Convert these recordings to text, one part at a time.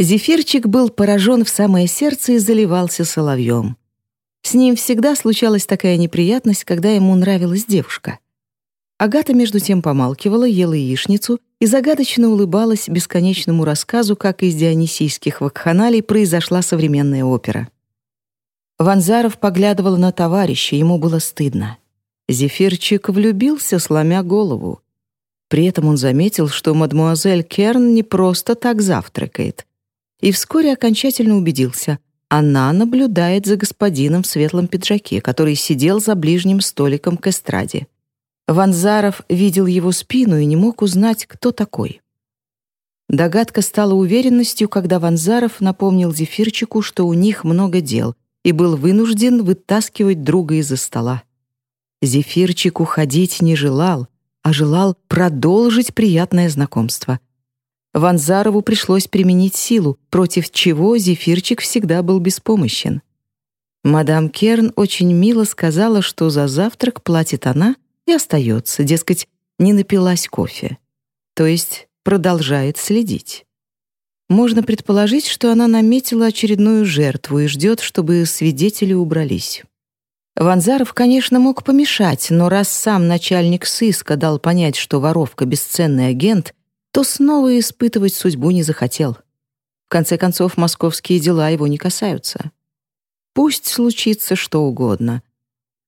Зефирчик был поражен в самое сердце и заливался соловьем. С ним всегда случалась такая неприятность, когда ему нравилась девушка. Агата между тем помалкивала, ела яичницу и загадочно улыбалась бесконечному рассказу, как из дионисийских вакханалий произошла современная опера. Ванзаров поглядывал на товарища, ему было стыдно. Зефирчик влюбился, сломя голову. При этом он заметил, что мадмуазель Керн не просто так завтракает. И вскоре окончательно убедился — она наблюдает за господином в светлом пиджаке, который сидел за ближним столиком к эстраде. Ванзаров видел его спину и не мог узнать, кто такой. Догадка стала уверенностью, когда Ванзаров напомнил Зефирчику, что у них много дел, и был вынужден вытаскивать друга из-за стола. Зефирчик уходить не желал, а желал продолжить приятное знакомство. Ванзарову пришлось применить силу, против чего Зефирчик всегда был беспомощен. Мадам Керн очень мило сказала, что за завтрак платит она и остается, дескать, не напилась кофе. То есть продолжает следить. Можно предположить, что она наметила очередную жертву и ждет, чтобы свидетели убрались. Ванзаров, конечно, мог помешать, но раз сам начальник сыска дал понять, что воровка — бесценный агент, то снова испытывать судьбу не захотел. В конце концов, московские дела его не касаются. Пусть случится что угодно.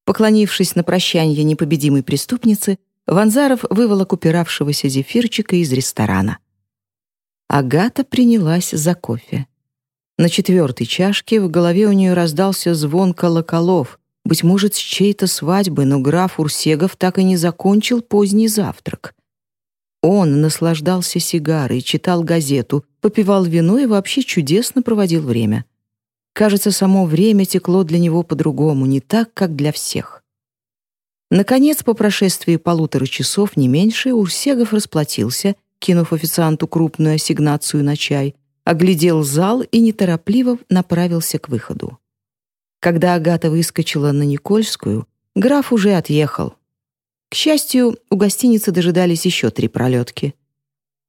Поклонившись на прощание непобедимой преступнице, Ванзаров выволок упиравшегося зефирчика из ресторана. Агата принялась за кофе. На четвертой чашке в голове у нее раздался звон колоколов, быть может, с чьей-то свадьбы, но граф Урсегов так и не закончил поздний завтрак. Он наслаждался сигарой, читал газету, попивал вино и вообще чудесно проводил время. Кажется, само время текло для него по-другому, не так, как для всех. Наконец, по прошествии полутора часов, не меньше, Урсегов расплатился, кинув официанту крупную ассигнацию на чай, оглядел зал и неторопливо направился к выходу. Когда Агата выскочила на Никольскую, граф уже отъехал. К счастью, у гостиницы дожидались еще три пролетки.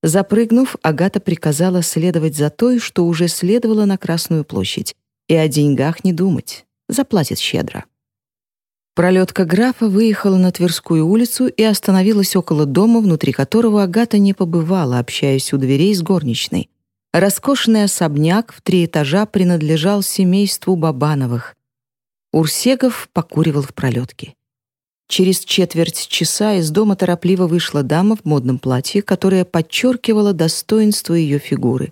Запрыгнув, Агата приказала следовать за той, что уже следовала на Красную площадь, и о деньгах не думать, заплатит щедро. Пролетка графа выехала на Тверскую улицу и остановилась около дома, внутри которого Агата не побывала, общаясь у дверей с горничной. Роскошный особняк в три этажа принадлежал семейству Бабановых. Урсегов покуривал в пролетке. Через четверть часа из дома торопливо вышла дама в модном платье, которое подчеркивало достоинство ее фигуры.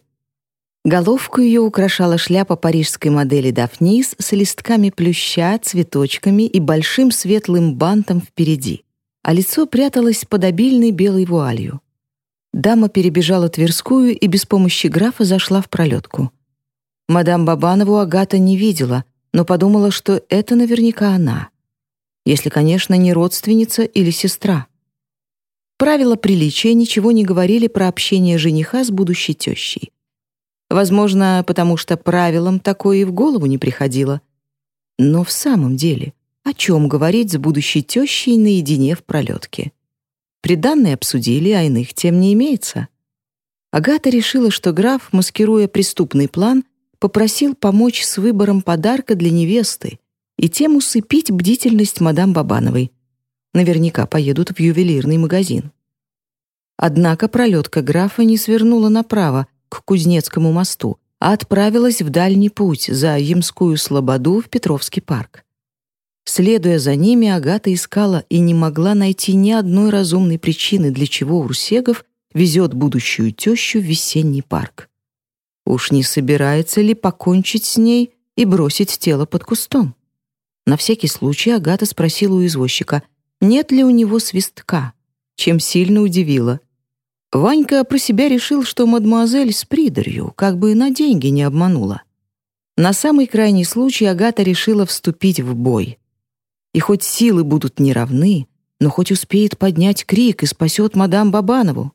Головку ее украшала шляпа парижской модели «Дафнис» с листками плюща, цветочками и большим светлым бантом впереди, а лицо пряталось под обильной белой вуалью. Дама перебежала Тверскую и без помощи графа зашла в пролетку. Мадам Бабанову Агата не видела, но подумала, что это наверняка она. Если, конечно, не родственница или сестра. Правила приличия ничего не говорили про общение жениха с будущей тещей. Возможно, потому что правилам такое и в голову не приходило. Но в самом деле, о чем говорить с будущей тещей наедине в пролетке? Приданные обсудили, а иных тем не имеется. Агата решила, что граф, маскируя преступный план, попросил помочь с выбором подарка для невесты и тем усыпить бдительность мадам Бабановой. Наверняка поедут в ювелирный магазин. Однако пролетка графа не свернула направо, к Кузнецкому мосту, а отправилась в дальний путь за Ямскую Слободу в Петровский парк. Следуя за ними, Агата искала и не могла найти ни одной разумной причины, для чего Урсегов везет будущую тещу в весенний парк. Уж не собирается ли покончить с ней и бросить тело под кустом? На всякий случай Агата спросила у извозчика, нет ли у него свистка, чем сильно удивила. Ванька про себя решил, что мадемуазель с придарью как бы на деньги не обманула. На самый крайний случай Агата решила вступить в бой. И хоть силы будут неравны, но хоть успеет поднять крик и спасет мадам Бабанову.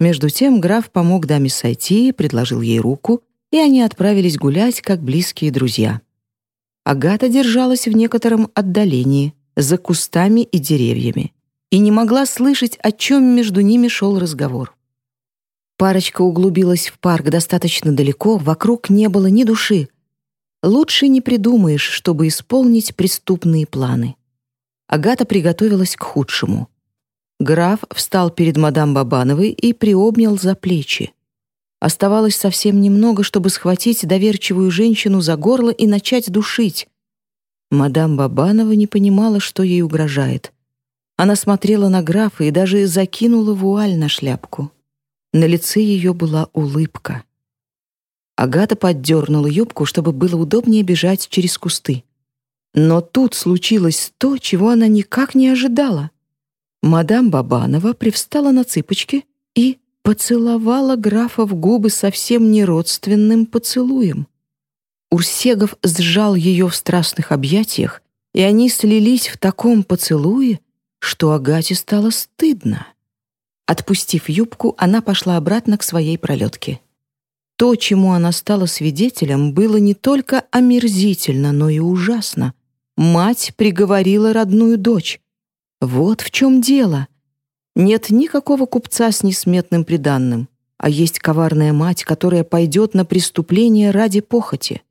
Между тем граф помог даме сойти, предложил ей руку, и они отправились гулять, как близкие друзья. Агата держалась в некотором отдалении, за кустами и деревьями, и не могла слышать, о чем между ними шел разговор. Парочка углубилась в парк достаточно далеко, вокруг не было ни души. Лучше не придумаешь, чтобы исполнить преступные планы. Агата приготовилась к худшему. Граф встал перед мадам Бабановой и приобнял за плечи. Оставалось совсем немного, чтобы схватить доверчивую женщину за горло и начать душить. Мадам Бабанова не понимала, что ей угрожает. Она смотрела на графа и даже закинула вуаль на шляпку. На лице ее была улыбка. Агата поддернула юбку, чтобы было удобнее бежать через кусты. Но тут случилось то, чего она никак не ожидала. Мадам Бабанова привстала на цыпочки и поцеловала графа в губы совсем неродственным поцелуем. Урсегов сжал ее в страстных объятиях, и они слились в таком поцелуе, что Агате стало стыдно. Отпустив юбку, она пошла обратно к своей пролетке. То, чему она стала свидетелем, было не только омерзительно, но и ужасно. Мать приговорила родную дочь. Вот в чем дело. Нет никакого купца с несметным приданным, а есть коварная мать, которая пойдет на преступление ради похоти.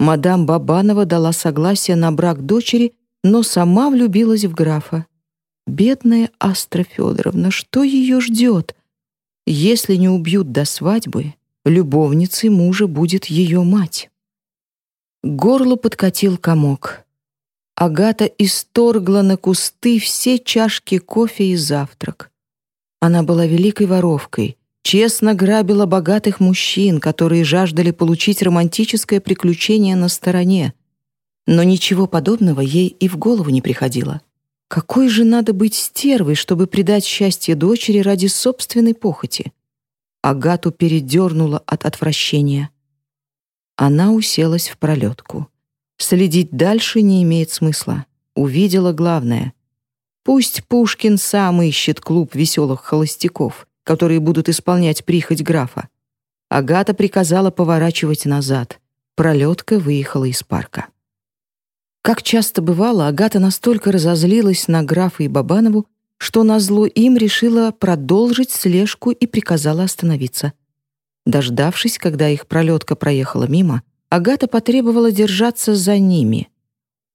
Мадам Бабанова дала согласие на брак дочери, но сама влюбилась в графа. Бедная Астра Федоровна, что ее ждет? Если не убьют до свадьбы, любовницей мужа будет ее мать. Горло подкатил комок. Агата исторгла на кусты все чашки кофе и завтрак. Она была великой воровкой, честно грабила богатых мужчин, которые жаждали получить романтическое приключение на стороне. Но ничего подобного ей и в голову не приходило. Какой же надо быть стервой, чтобы предать счастье дочери ради собственной похоти? Агату передернуло от отвращения. Она уселась в пролетку. Следить дальше не имеет смысла. Увидела главное. Пусть Пушкин сам ищет клуб веселых холостяков, которые будут исполнять прихоть графа. Агата приказала поворачивать назад. Пролетка выехала из парка. Как часто бывало, Агата настолько разозлилась на графа и Бабанову, что назло им решила продолжить слежку и приказала остановиться. Дождавшись, когда их пролетка проехала мимо, Агата потребовала держаться за ними.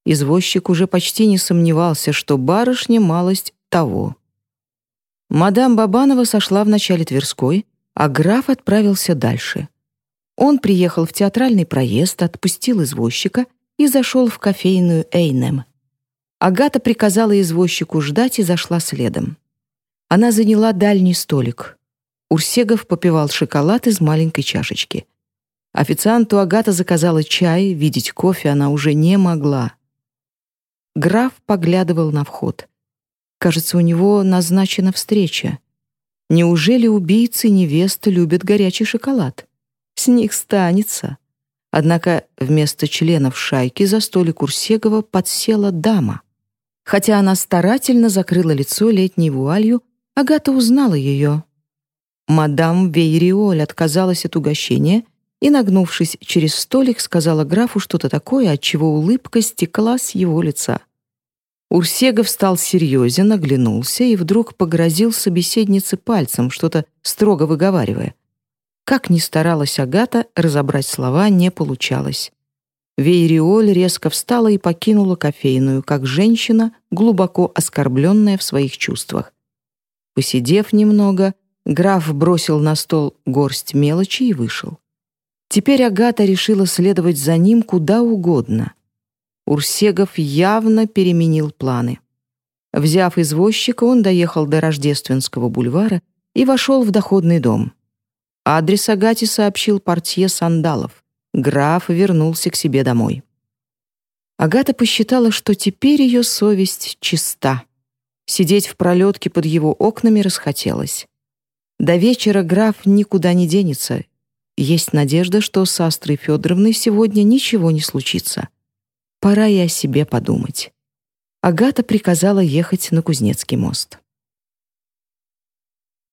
Извозчик уже почти не сомневался, что барышня малость того. Мадам Бабанова сошла в начале Тверской, а граф отправился дальше. Он приехал в театральный проезд, отпустил извозчика и зашел в кофейную Эйнем. Агата приказала извозчику ждать и зашла следом. Она заняла дальний столик. Урсегов попивал шоколад из маленькой чашечки. Официанту Агата заказала чай, видеть кофе она уже не могла. Граф поглядывал на вход. Кажется, у него назначена встреча. Неужели убийцы невесты любят горячий шоколад? С них станется. Однако вместо членов шайки за столик Урсегова подсела дама. Хотя она старательно закрыла лицо летней вуалью, Агата узнала ее. Мадам Вейриоль отказалась от угощения и, нагнувшись через столик, сказала графу что-то такое, от чего улыбка стекла с его лица. Урсегов стал серьезен, оглянулся и вдруг погрозил собеседнице пальцем, что-то строго выговаривая. Как ни старалась Агата, разобрать слова не получалось. Вейриоль резко встала и покинула кофейную, как женщина, глубоко оскорбленная в своих чувствах. Посидев немного, граф бросил на стол горсть мелочи и вышел. Теперь Агата решила следовать за ним куда угодно. Урсегов явно переменил планы. Взяв извозчика, он доехал до Рождественского бульвара и вошел в доходный дом. Адрес Агате сообщил портье Сандалов. Граф вернулся к себе домой. Агата посчитала, что теперь ее совесть чиста. Сидеть в пролетке под его окнами расхотелось. До вечера граф никуда не денется. Есть надежда, что с Астрой Федоровной сегодня ничего не случится. Пора и о себе подумать. Агата приказала ехать на Кузнецкий мост.